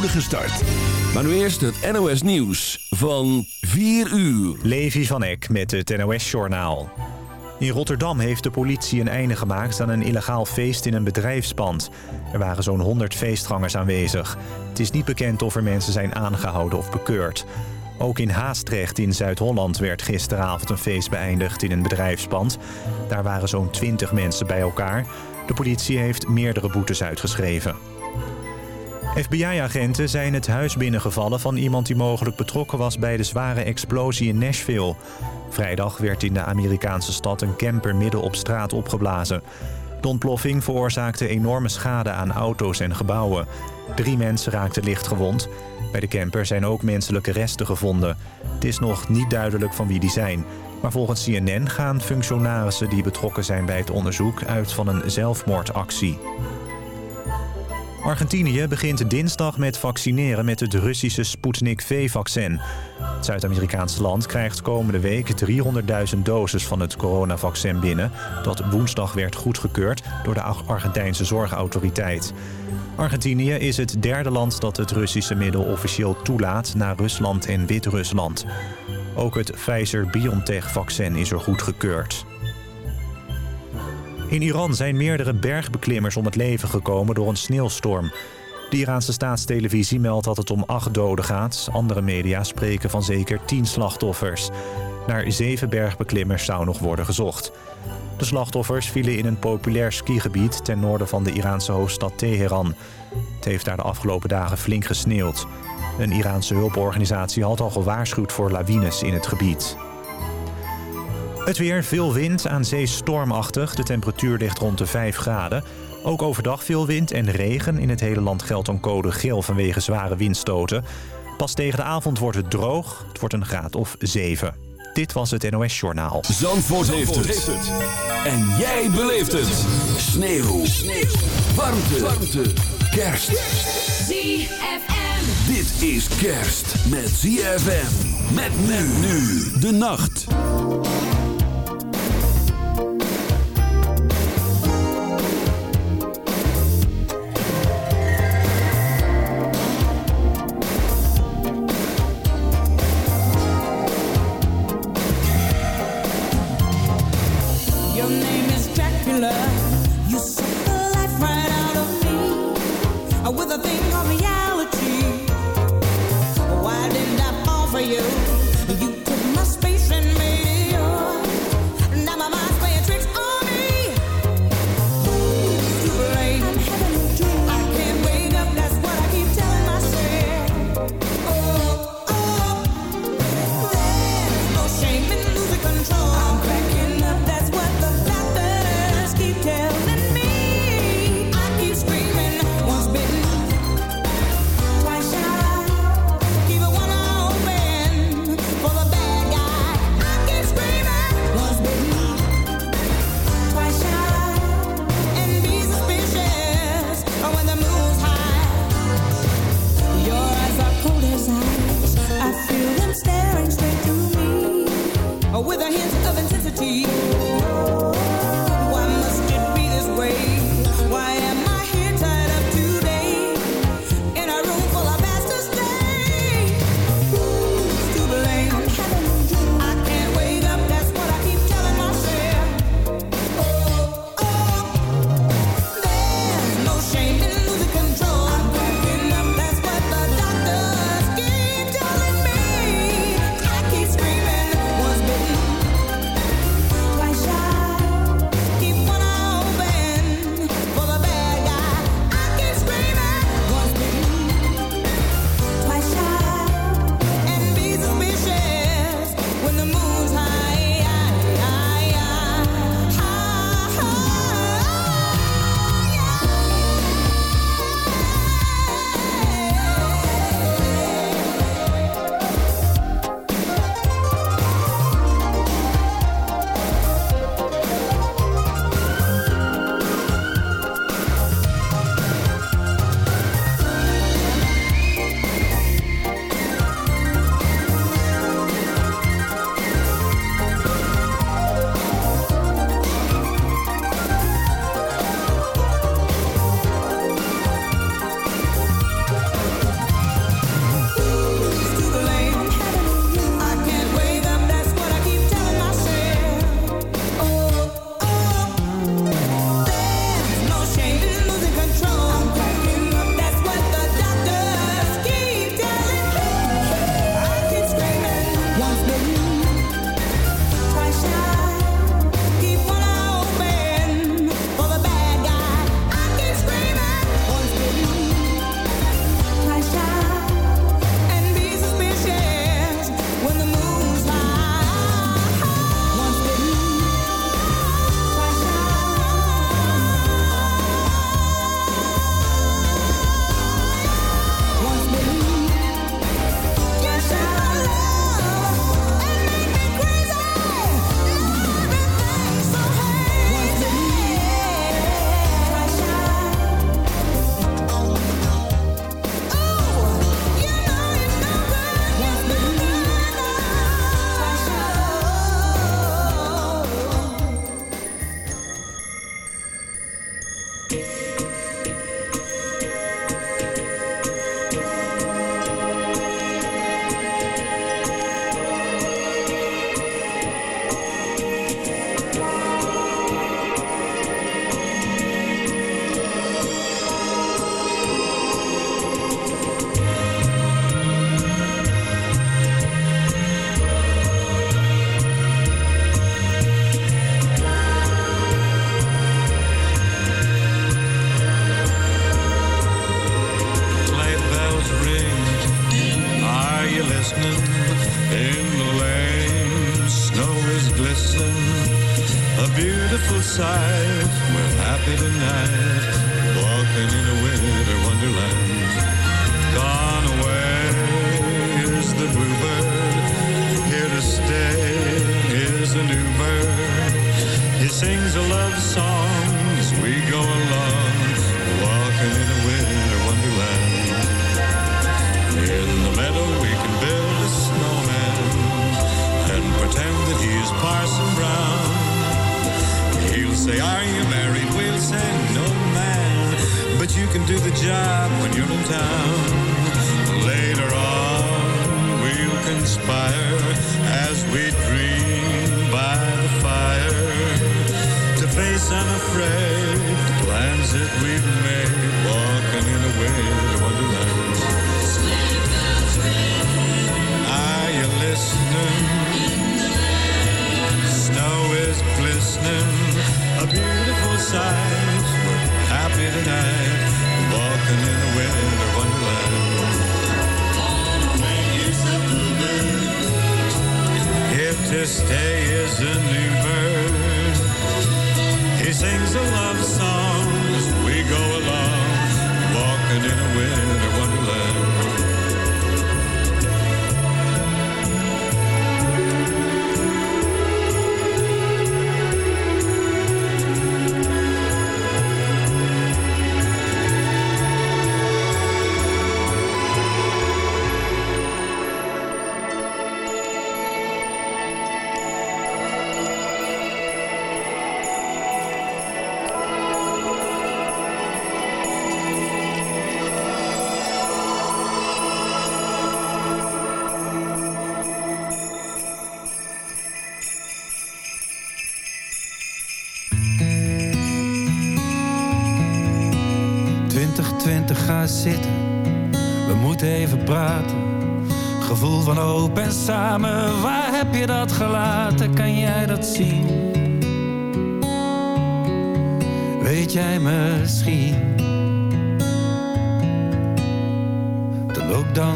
start. Maar nu eerst het NOS Nieuws van 4 uur. Levi van Eck met het NOS Journaal. In Rotterdam heeft de politie een einde gemaakt aan een illegaal feest in een bedrijfspand. Er waren zo'n 100 feestgangers aanwezig. Het is niet bekend of er mensen zijn aangehouden of bekeurd. Ook in Haastrecht in Zuid-Holland werd gisteravond een feest beëindigd in een bedrijfspand. Daar waren zo'n 20 mensen bij elkaar. De politie heeft meerdere boetes uitgeschreven. FBI-agenten zijn het huis binnengevallen van iemand die mogelijk betrokken was bij de zware explosie in Nashville. Vrijdag werd in de Amerikaanse stad een camper midden op straat opgeblazen. De ontploffing veroorzaakte enorme schade aan auto's en gebouwen. Drie mensen raakten licht gewond. Bij de camper zijn ook menselijke resten gevonden. Het is nog niet duidelijk van wie die zijn. Maar volgens CNN gaan functionarissen die betrokken zijn bij het onderzoek uit van een zelfmoordactie. Argentinië begint dinsdag met vaccineren met het Russische Sputnik V-vaccin. Het Zuid-Amerikaanse land krijgt komende week 300.000 doses van het coronavaccin binnen... dat woensdag werd goedgekeurd door de Argentijnse Zorgautoriteit. Argentinië is het derde land dat het Russische middel officieel toelaat... na Rusland en Wit-Rusland. Ook het Pfizer-BioNTech-vaccin is er goedgekeurd. In Iran zijn meerdere bergbeklimmers om het leven gekomen door een sneeuwstorm. De Iraanse staatstelevisie meldt dat het om acht doden gaat. Andere media spreken van zeker tien slachtoffers. Naar zeven bergbeklimmers zou nog worden gezocht. De slachtoffers vielen in een populair skigebied ten noorden van de Iraanse hoofdstad Teheran. Het heeft daar de afgelopen dagen flink gesneeuwd. Een Iraanse hulporganisatie had al gewaarschuwd voor lawines in het gebied. Het weer, veel wind, aan zee stormachtig. De temperatuur ligt rond de 5 graden. Ook overdag veel wind en regen. In het hele land geldt een code geel vanwege zware windstoten. Pas tegen de avond wordt het droog. Het wordt een graad of 7. Dit was het NOS Journaal. Zandvoort, heeft, het. En jij beleeft het. Sneeuw. Sneeuw. Warmte. Warmte. Kerst. ZFM. Dit is kerst met ZFM. Met men nu de nacht.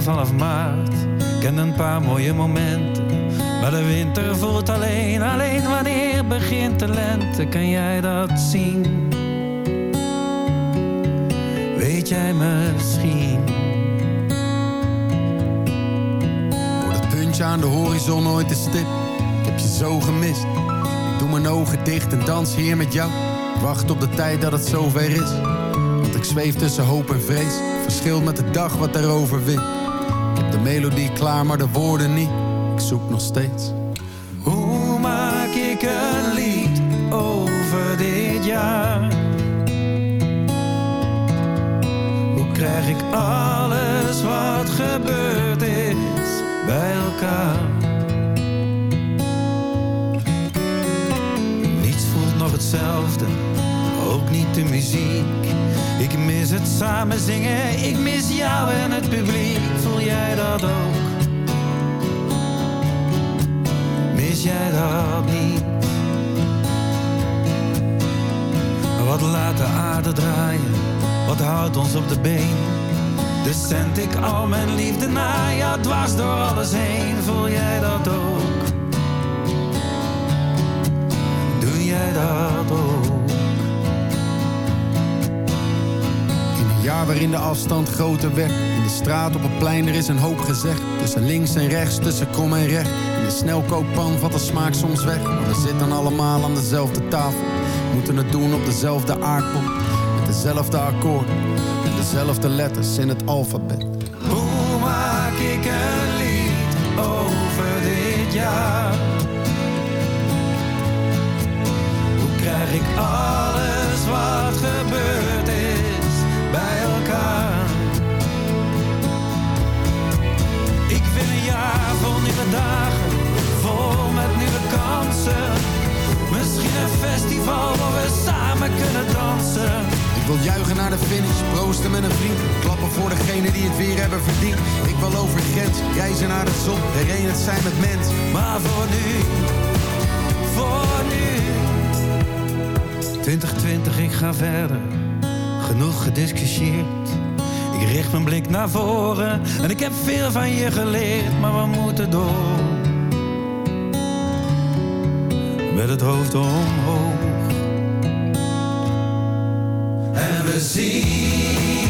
Vanaf maart kent een paar mooie momenten. Maar de winter voelt alleen, alleen wanneer begint de lente. Kan jij dat zien? Weet jij misschien? Wordt het puntje aan de horizon nooit te stip? Ik heb je zo gemist. Ik doe mijn ogen dicht en dans hier met jou. Wacht op de tijd dat het zover is. Want ik zweef tussen hoop en vrees. Verschilt met de dag wat erover wint. De melodie klaar, maar de woorden niet. Ik zoek nog steeds. Hoe maak ik een lied over dit jaar? Hoe krijg ik alles wat gebeurd is bij elkaar? Niets voelt nog hetzelfde, ook niet de muziek. Ik mis het samen zingen, ik mis jou en het publiek. Jij dat ook? Mis jij dat niet? Wat laat de aarde draaien? Wat houdt ons op de been? Dus zend ik al mijn liefde naar jou dwars door alles heen. Voel jij dat ook? Doe jij dat ook? In een jaar waarin de afstand groter werd. De straat op het plein, er is een hoop gezegd. Tussen links en rechts, tussen krom en recht. In de snelkookpan valt de smaak soms weg. Maar we zitten allemaal aan dezelfde tafel. Moeten het doen op dezelfde aardbol. Met dezelfde akkoorden. En dezelfde letters in het alfabet. Hoe maak ik een lied over dit jaar? Hoe krijg ik alles wat gebeurd is bij elkaar? festival waar we samen kunnen dansen. Ik wil juichen naar de finish, proosten met een vriend. Klappen voor degene die het weer hebben verdiend. Ik wil over grens, reizen naar de zon, het zijn met mens. Maar voor nu, voor nu. 2020, ik ga verder, genoeg gediscussieerd. Ik richt mijn blik naar voren en ik heb veel van je geleerd, maar we moeten door met het hoofd omhoog. En we zien.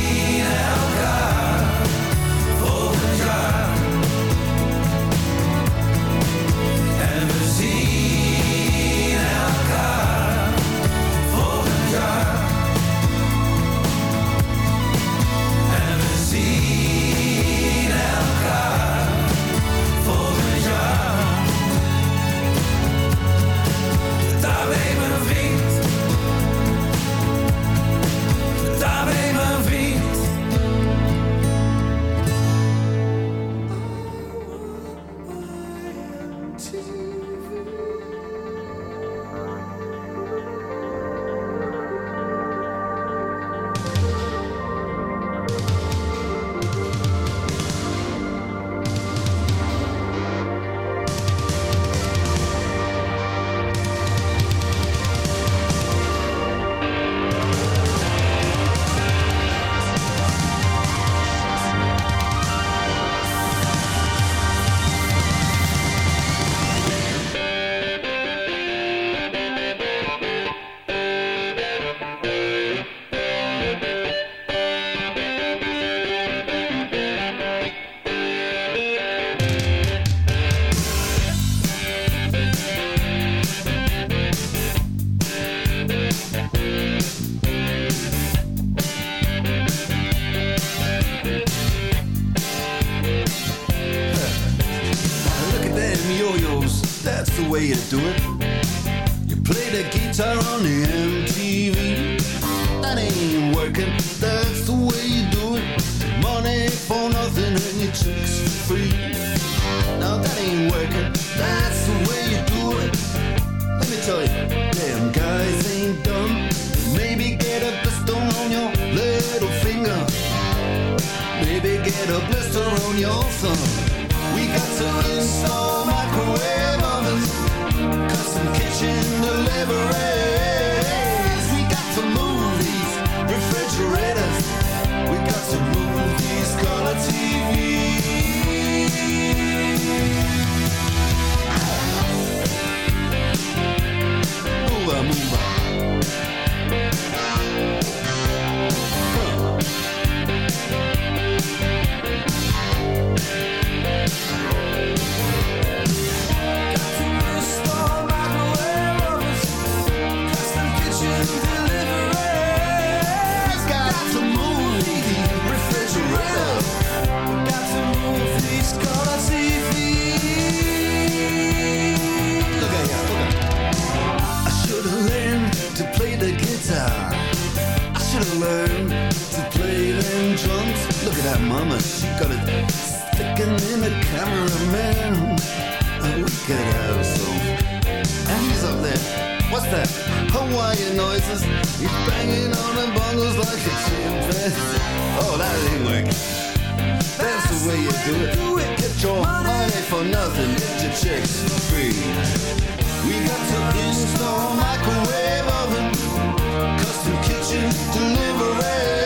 that Hawaiian noises. He's banging on the bongos like a chimpanzee. Oh, that ain't work. That's the way you do it. Get your money for nothing. Get your chicks free. We got to install microwave oven, custom kitchen delivery.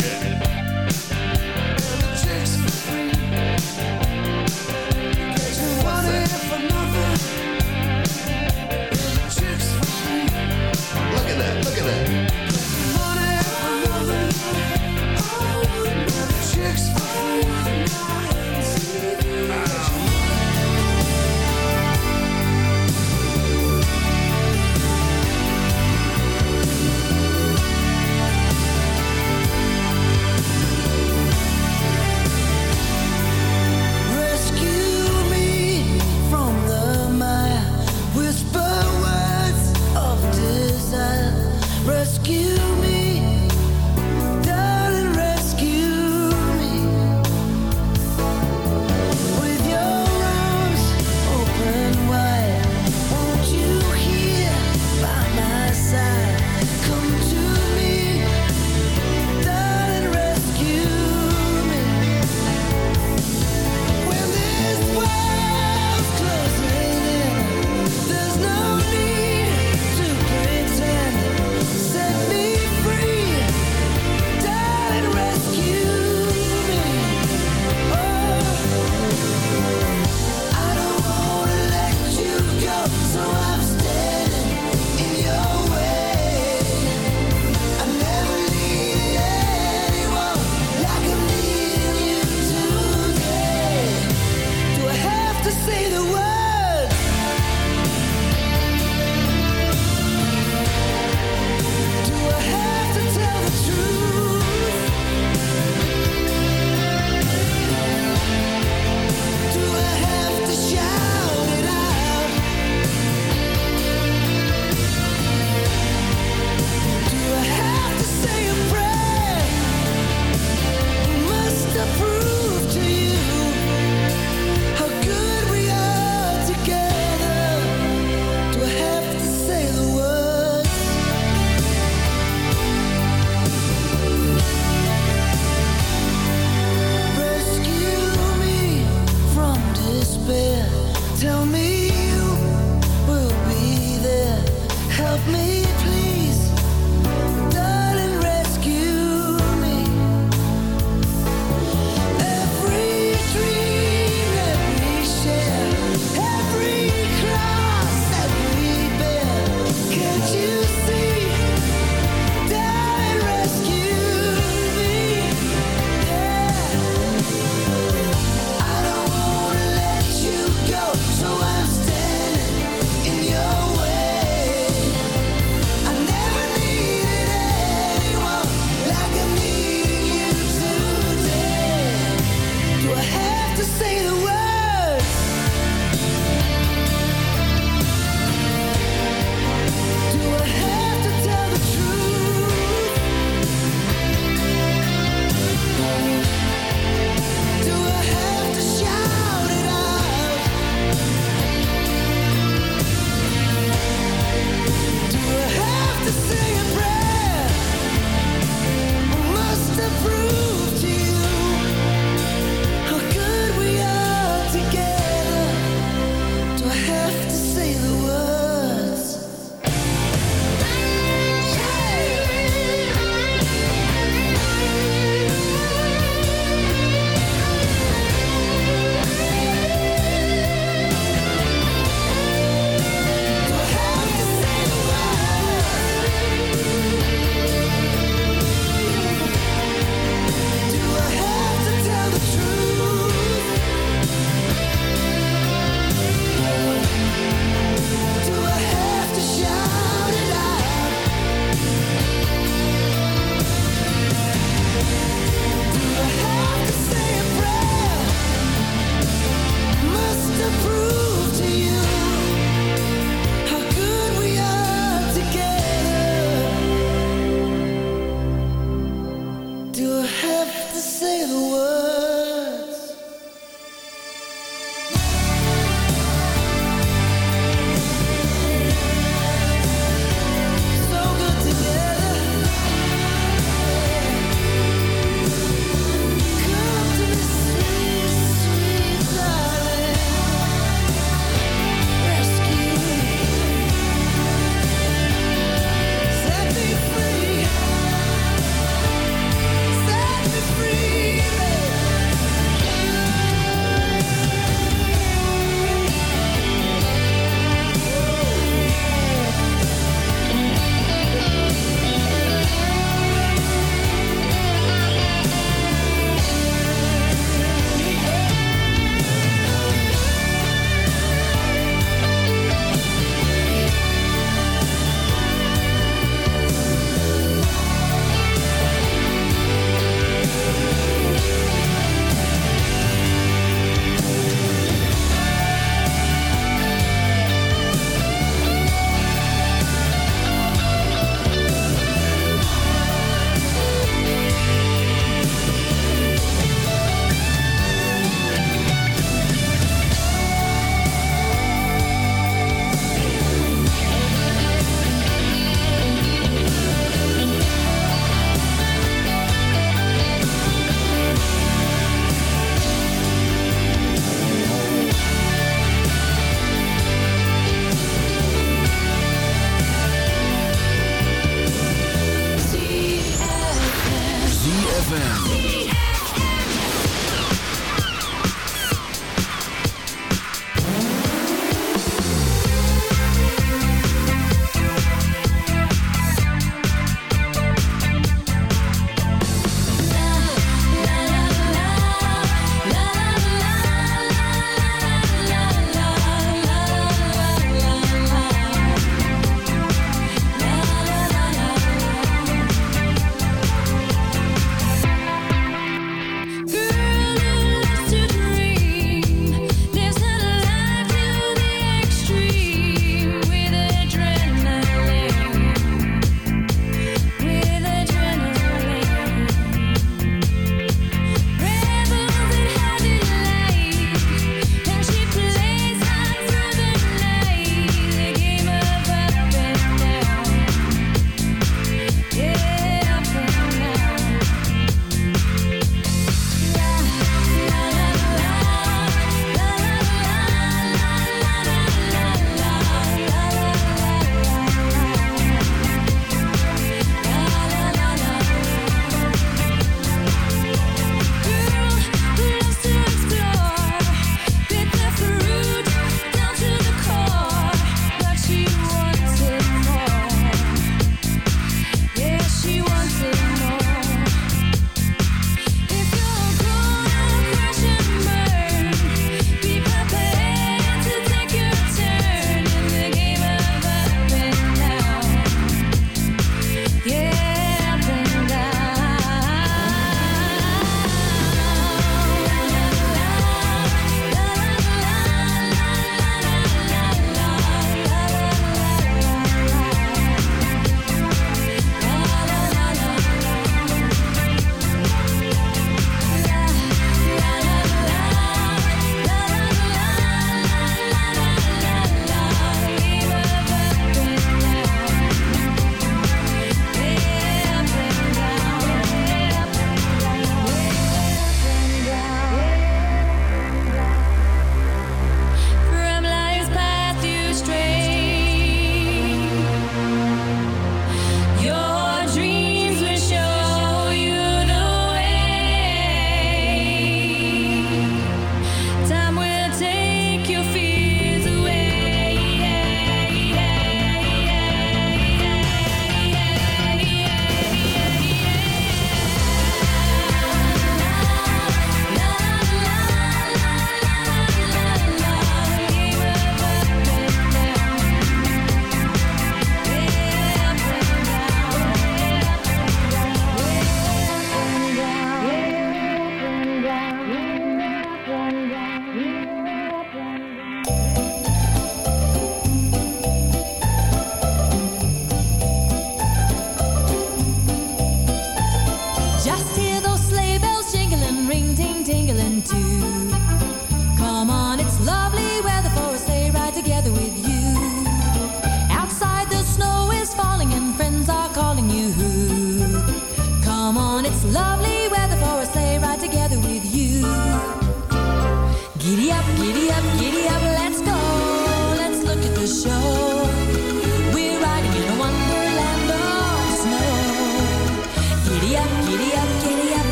say said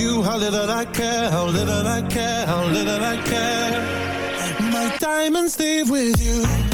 you how little I care, how little I care, how little I care. My diamonds leave with you.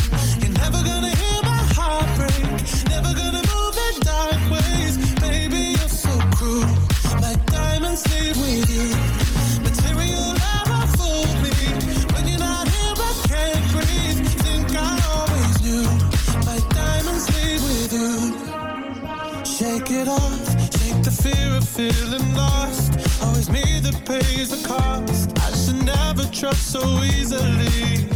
I should never trust so easily.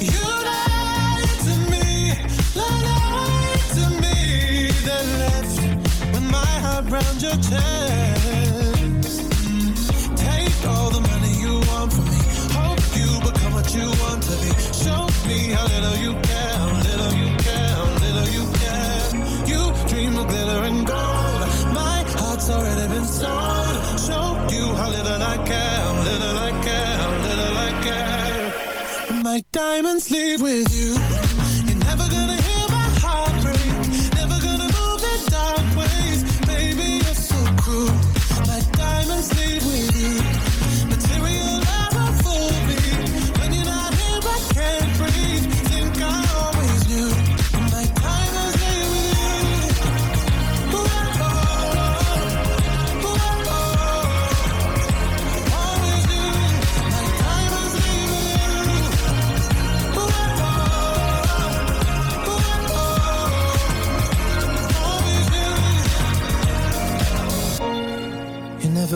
You lied to me, lied to me, then left my heart your chest. My diamonds leave with you.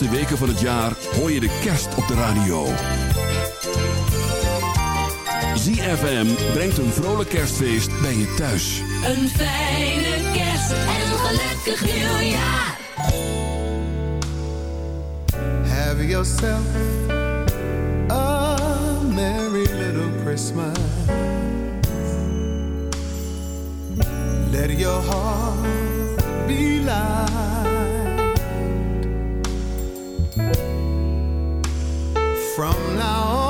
Laatste weken van het jaar hoor je de kerst op de radio. ZFM brengt een vrolijk kerstfeest bij je thuis. Een fijne kerst en een gelukkig nieuwjaar. Have yourself a merry little Christmas. Let your heart be light. From now on,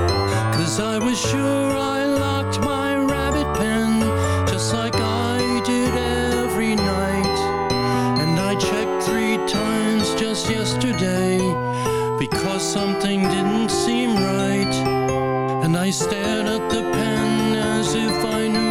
Cause I was sure I locked my rabbit pen just like I did every night. And I checked three times just yesterday because something didn't seem right. And I stared at the pen as if I knew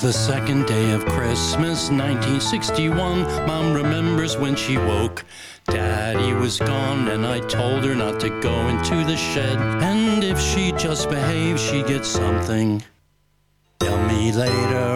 the second day of Christmas, 1961. Mom remembers when she woke. Daddy was gone, and I told her not to go into the shed. And if she just behaved, she'd get something. Tell me later